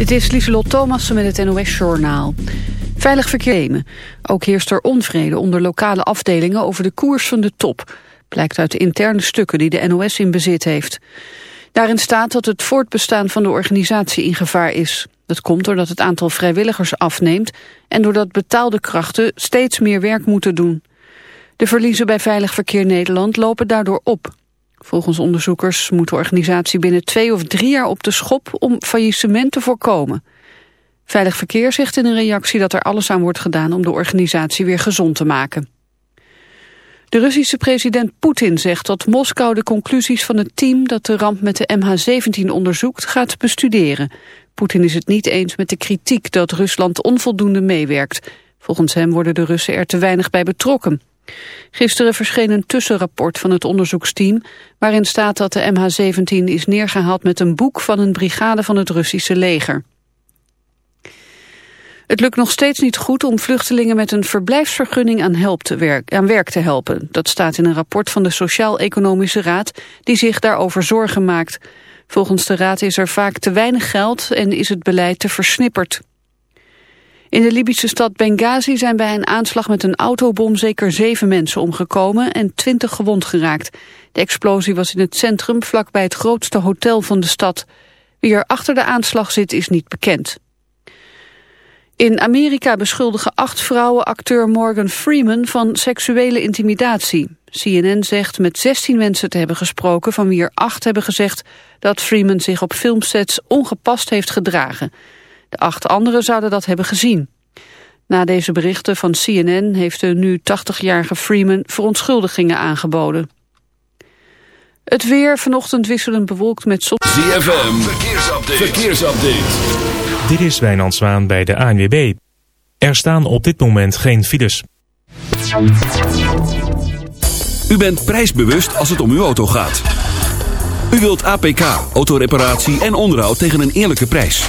Dit is Lieselot Thomassen met het NOS-journaal. Veilig verkeer. Ook heerst er onvrede onder lokale afdelingen over de koers van de top. Blijkt uit de interne stukken die de NOS in bezit heeft. Daarin staat dat het voortbestaan van de organisatie in gevaar is. Dat komt doordat het aantal vrijwilligers afneemt... en doordat betaalde krachten steeds meer werk moeten doen. De verliezen bij Veilig Verkeer Nederland lopen daardoor op. Volgens onderzoekers moet de organisatie binnen twee of drie jaar op de schop om faillissement te voorkomen. Veilig Verkeer zegt in een reactie dat er alles aan wordt gedaan om de organisatie weer gezond te maken. De Russische president Poetin zegt dat Moskou de conclusies van het team dat de ramp met de MH17 onderzoekt gaat bestuderen. Poetin is het niet eens met de kritiek dat Rusland onvoldoende meewerkt. Volgens hem worden de Russen er te weinig bij betrokken. Gisteren verscheen een tussenrapport van het onderzoeksteam... waarin staat dat de MH17 is neergehaald met een boek van een brigade van het Russische leger. Het lukt nog steeds niet goed om vluchtelingen met een verblijfsvergunning aan, te werk, aan werk te helpen. Dat staat in een rapport van de Sociaal-Economische Raad die zich daarover zorgen maakt. Volgens de Raad is er vaak te weinig geld en is het beleid te versnipperd. In de Libische stad Benghazi zijn bij een aanslag met een autobom zeker zeven mensen omgekomen en twintig gewond geraakt. De explosie was in het centrum vlakbij het grootste hotel van de stad. Wie er achter de aanslag zit is niet bekend. In Amerika beschuldigen acht vrouwen acteur Morgan Freeman van seksuele intimidatie. CNN zegt met 16 mensen te hebben gesproken van wie er acht hebben gezegd dat Freeman zich op filmsets ongepast heeft gedragen. De acht anderen zouden dat hebben gezien. Na deze berichten van CNN heeft de nu 80-jarige Freeman verontschuldigingen aangeboden. Het weer vanochtend wisselend bewolkt met zon. ZFM, verkeersupdate. verkeersupdate. Dit is Wijnand Zwaan bij de ANWB. Er staan op dit moment geen files. U bent prijsbewust als het om uw auto gaat. U wilt APK, autoreparatie en onderhoud tegen een eerlijke prijs.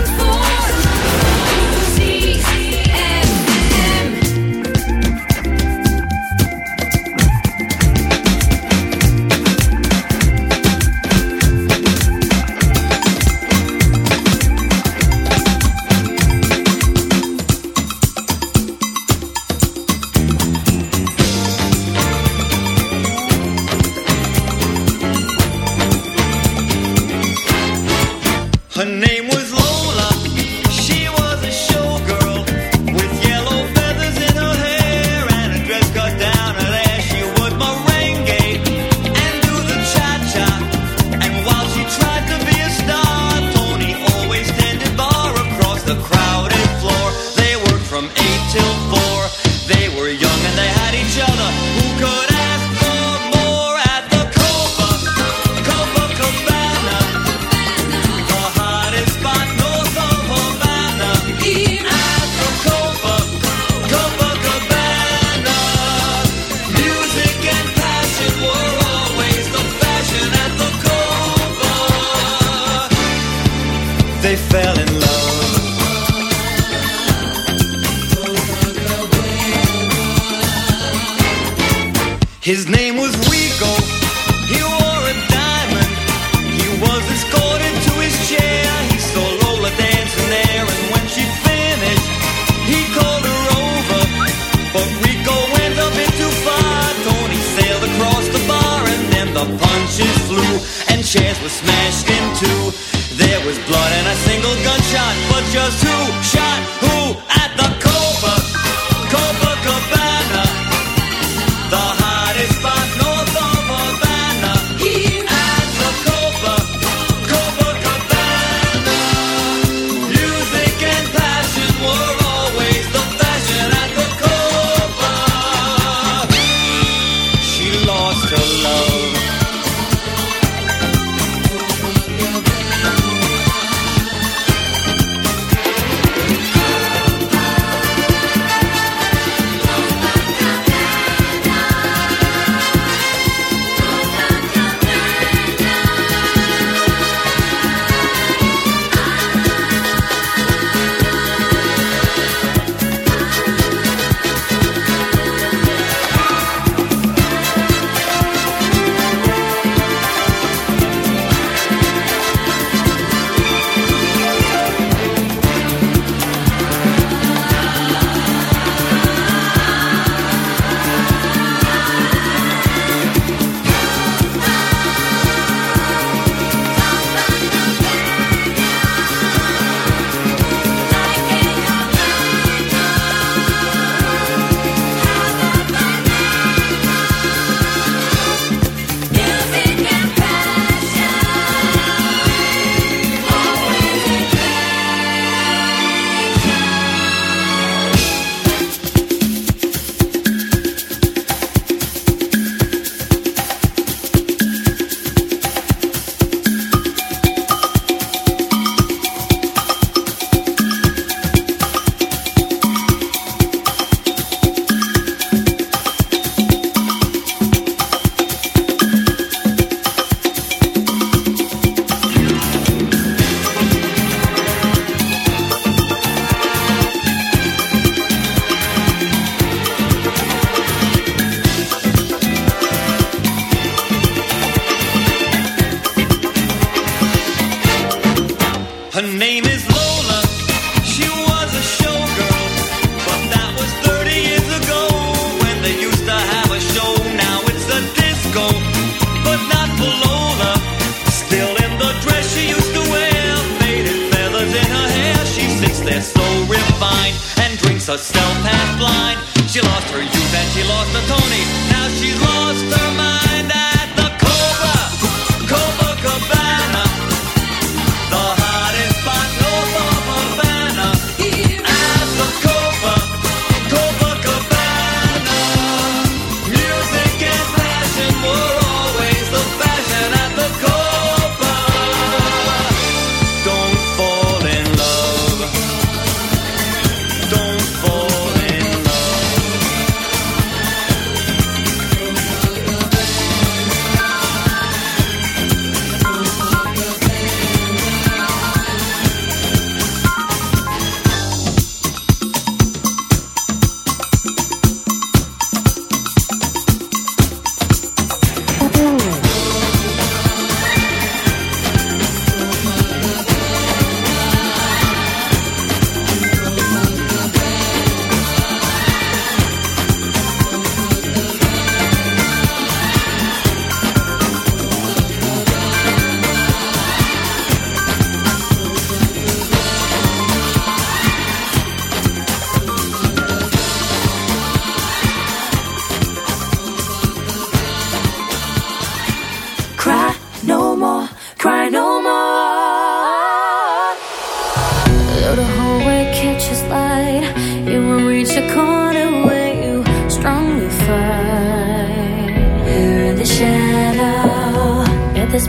lost her love.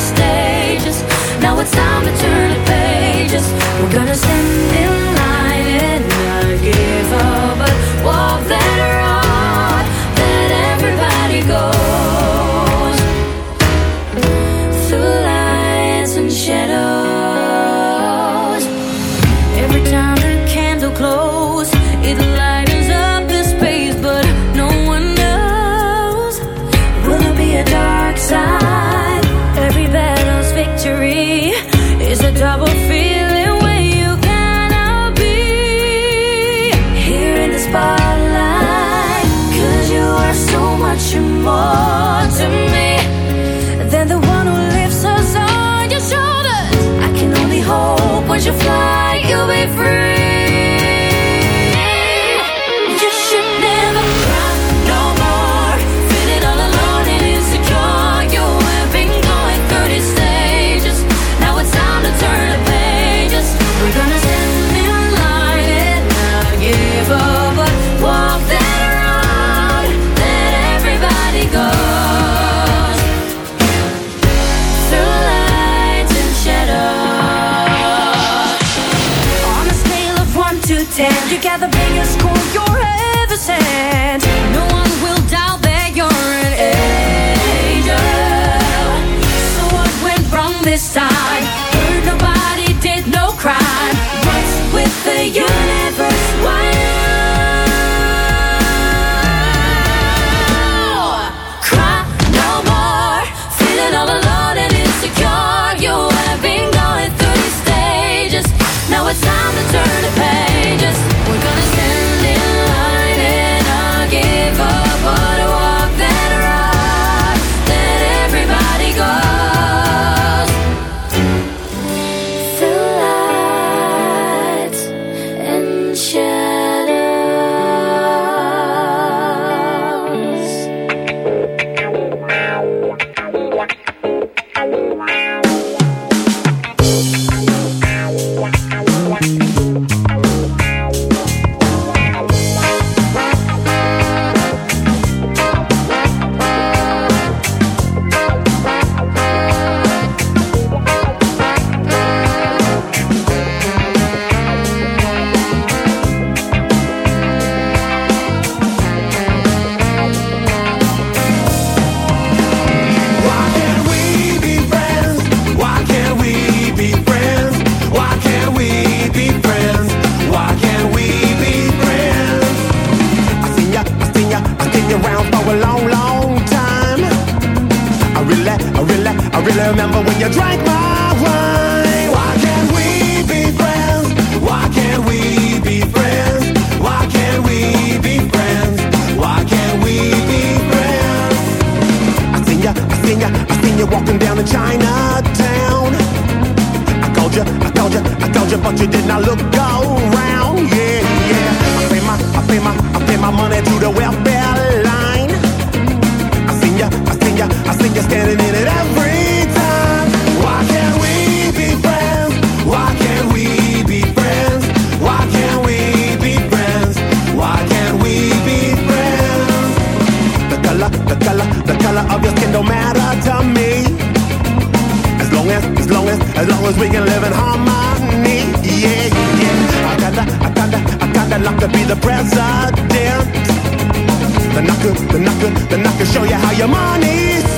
stages. Now it's time to turn the pages. We're gonna stand in to ten. You got the biggest score you're ever sent. No one will doubt that you're an angel. So what went wrong this time? Heard nobody did no crime. What's with the universe? Why? Cry no more. Feeling all alone and insecure. You have been going through these stages. Now it's time to turn the page. seen ya, I seen you walking down in Chinatown. I called ya, I called ya, I called ya, but you did not look around. Yeah, yeah. I pay my, I pay my, I pay my money to the welfare line. I seen ya, I seen ya, I seen ya standing in it every as we can live in harmony. Yeah, yeah. I gotta, I gotta, I gotta luck to be the president. Then I could, then I could, then I could show you how your money's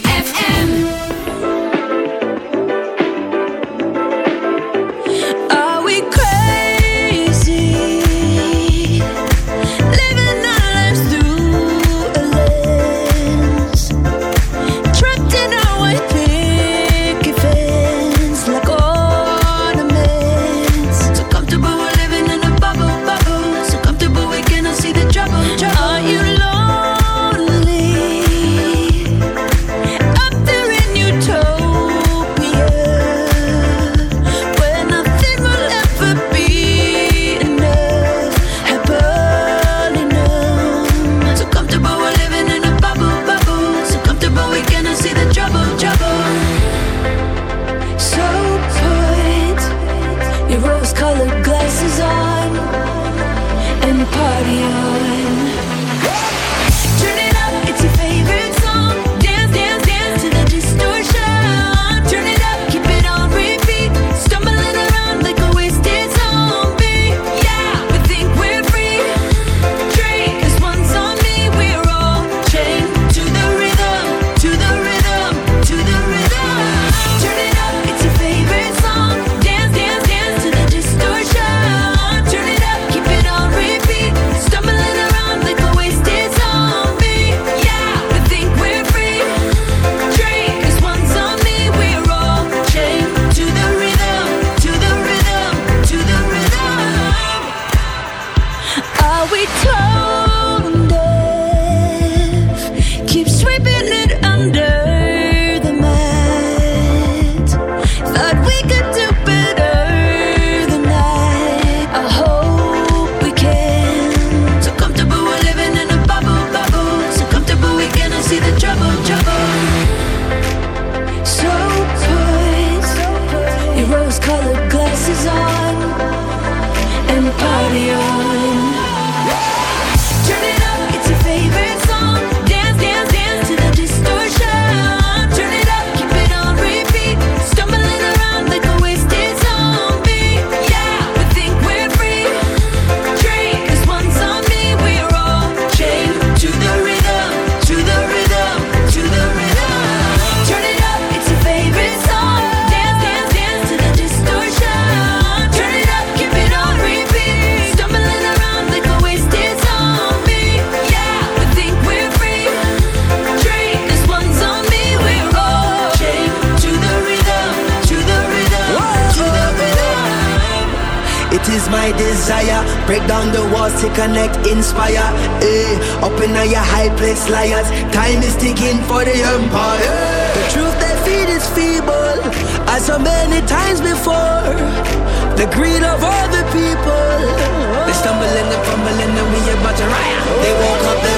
The greed of other people. They stumbling and fumbling and we about to riot. They woke up, they